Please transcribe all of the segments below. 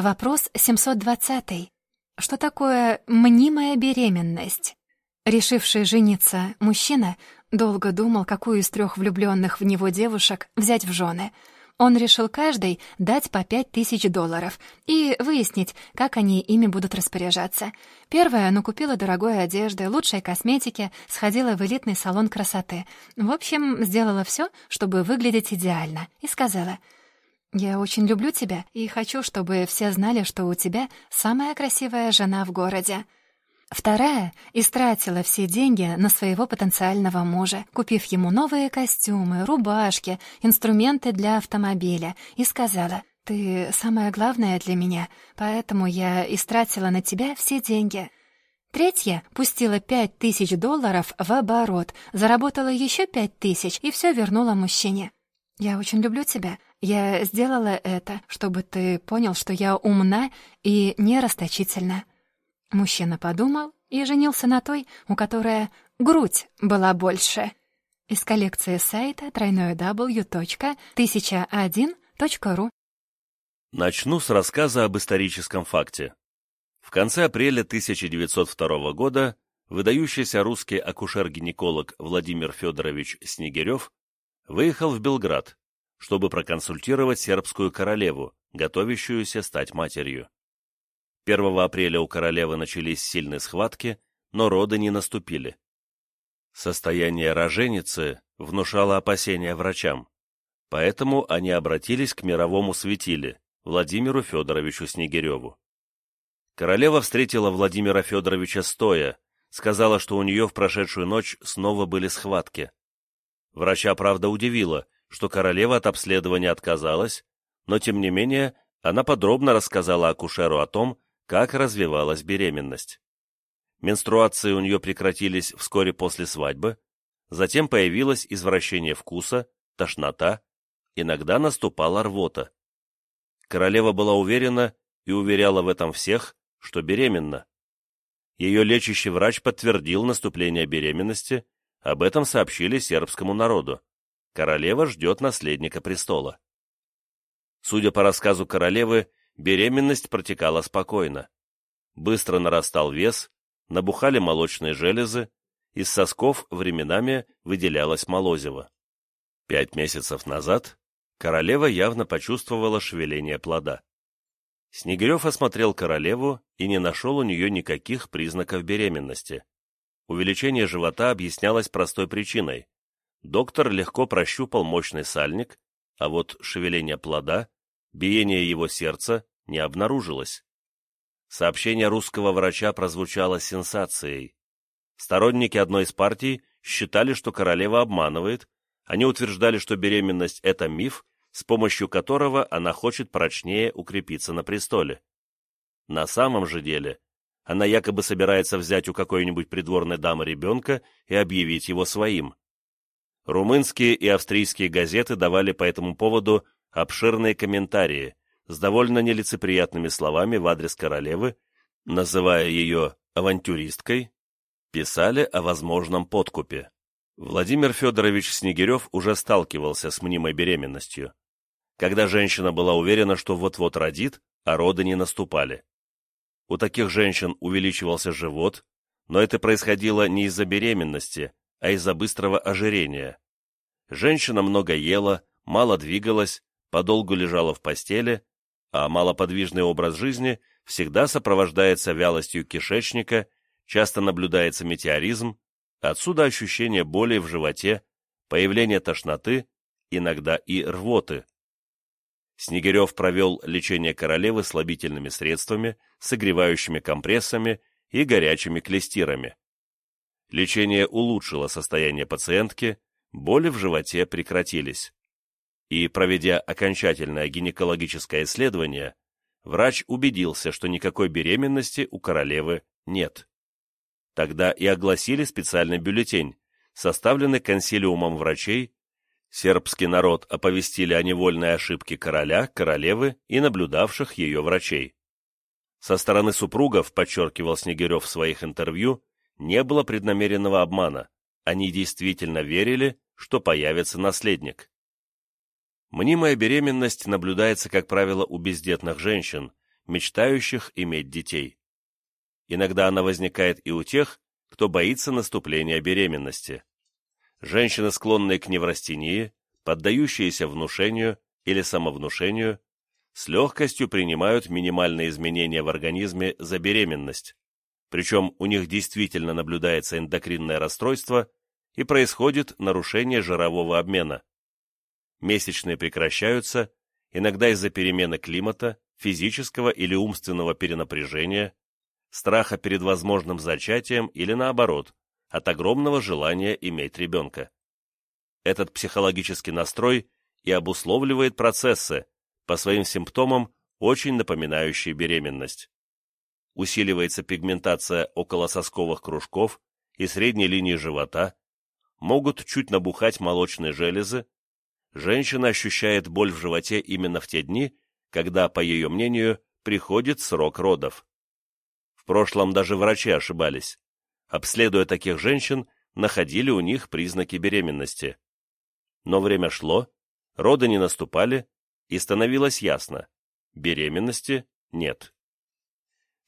Вопрос 720. Что такое мнимая беременность? Решивший жениться мужчина долго думал, какую из трех влюбленных в него девушек взять в жены. Он решил каждой дать по пять тысяч долларов и выяснить, как они ими будут распоряжаться. Первая накупила дорогой одежды, лучшей косметики, сходила в элитный салон красоты. В общем, сделала все, чтобы выглядеть идеально, и сказала — «Я очень люблю тебя и хочу, чтобы все знали, что у тебя самая красивая жена в городе». Вторая истратила все деньги на своего потенциального мужа, купив ему новые костюмы, рубашки, инструменты для автомобиля, и сказала, «Ты самое главное для меня, поэтому я истратила на тебя все деньги». Третья пустила пять тысяч долларов в оборот, заработала еще пять тысяч и все вернула мужчине. «Я очень люблю тебя. Я сделала это, чтобы ты понял, что я умна и не расточительна». Мужчина подумал и женился на той, у которой грудь была больше. Из коллекции сайта www.1001.ru Начну с рассказа об историческом факте. В конце апреля 1902 года выдающийся русский акушер-гинеколог Владимир Федорович Снегирев выехал в Белград, чтобы проконсультировать сербскую королеву, готовящуюся стать матерью. 1 апреля у королевы начались сильные схватки, но роды не наступили. Состояние роженицы внушало опасения врачам, поэтому они обратились к мировому светиле, Владимиру Федоровичу Снегиреву. Королева встретила Владимира Федоровича стоя, сказала, что у нее в прошедшую ночь снова были схватки. Врача, правда, удивило, что королева от обследования отказалась, но, тем не менее, она подробно рассказала акушеру о том, как развивалась беременность. Менструации у нее прекратились вскоре после свадьбы, затем появилось извращение вкуса, тошнота, иногда наступала рвота. Королева была уверена и уверяла в этом всех, что беременна. Ее лечащий врач подтвердил наступление беременности об этом сообщили сербскому народу. Королева ждет наследника престола. Судя по рассказу королевы, беременность протекала спокойно. Быстро нарастал вес, набухали молочные железы, из сосков временами выделялось молозиво. Пять месяцев назад королева явно почувствовала шевеление плода. Снегирев осмотрел королеву и не нашел у нее никаких признаков беременности. Увеличение живота объяснялось простой причиной. Доктор легко прощупал мощный сальник, а вот шевеление плода, биение его сердца не обнаружилось. Сообщение русского врача прозвучало сенсацией. Сторонники одной из партий считали, что королева обманывает, они утверждали, что беременность – это миф, с помощью которого она хочет прочнее укрепиться на престоле. На самом же деле она якобы собирается взять у какой-нибудь придворной дамы ребенка и объявить его своим. Румынские и австрийские газеты давали по этому поводу обширные комментарии с довольно нелицеприятными словами в адрес королевы, называя ее авантюристкой, писали о возможном подкупе. Владимир Федорович Снегирев уже сталкивался с мнимой беременностью. Когда женщина была уверена, что вот-вот родит, а роды не наступали. У таких женщин увеличивался живот, но это происходило не из-за беременности, а из-за быстрого ожирения. Женщина много ела, мало двигалась, подолгу лежала в постели, а малоподвижный образ жизни всегда сопровождается вялостью кишечника, часто наблюдается метеоризм, отсюда ощущение боли в животе, появление тошноты, иногда и рвоты. Снегирев провел лечение королевы слабительными средствами, согревающими компрессами и горячими клестирами. Лечение улучшило состояние пациентки, боли в животе прекратились. И, проведя окончательное гинекологическое исследование, врач убедился, что никакой беременности у королевы нет. Тогда и огласили специальный бюллетень, составленный консилиумом врачей Сербский народ оповестили о невольной ошибке короля, королевы и наблюдавших ее врачей. Со стороны супругов, подчеркивал Снегирев в своих интервью, не было преднамеренного обмана, они действительно верили, что появится наследник. Мнимая беременность наблюдается, как правило, у бездетных женщин, мечтающих иметь детей. Иногда она возникает и у тех, кто боится наступления беременности. Женщины, склонные к неврастении, поддающиеся внушению или самовнушению, с легкостью принимают минимальные изменения в организме за беременность, причем у них действительно наблюдается эндокринное расстройство и происходит нарушение жирового обмена. Месячные прекращаются, иногда из-за перемены климата, физического или умственного перенапряжения, страха перед возможным зачатием или наоборот, от огромного желания иметь ребенка. Этот психологический настрой и обусловливает процессы, по своим симптомам очень напоминающие беременность. Усиливается пигментация околососковых кружков и средней линии живота, могут чуть набухать молочные железы, женщина ощущает боль в животе именно в те дни, когда, по ее мнению, приходит срок родов. В прошлом даже врачи ошибались. Обследуя таких женщин, находили у них признаки беременности. Но время шло, роды не наступали, и становилось ясно – беременности нет.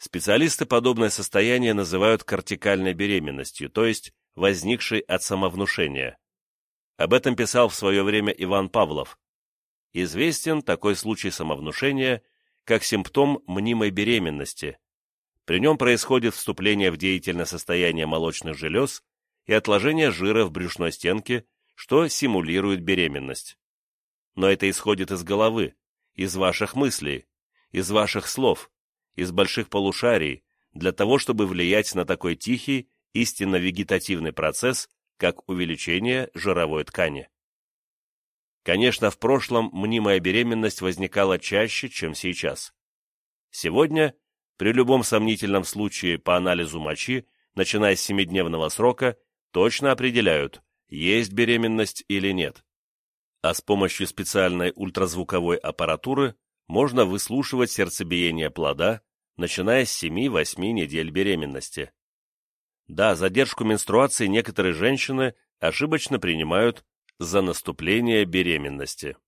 Специалисты подобное состояние называют кортикальной беременностью, то есть возникшей от самовнушения. Об этом писал в свое время Иван Павлов. Известен такой случай самовнушения, как симптом мнимой беременности. При нем происходит вступление в деятельное состояние молочных желез и отложение жира в брюшной стенке, что симулирует беременность но это исходит из головы, из ваших мыслей, из ваших слов, из больших полушарий, для того, чтобы влиять на такой тихий, истинно вегетативный процесс, как увеличение жировой ткани. Конечно, в прошлом мнимая беременность возникала чаще, чем сейчас. Сегодня, при любом сомнительном случае по анализу мочи, начиная с семидневного срока, точно определяют, есть беременность или нет а с помощью специальной ультразвуковой аппаратуры можно выслушивать сердцебиение плода, начиная с 7-8 недель беременности. Да, задержку менструации некоторые женщины ошибочно принимают за наступление беременности.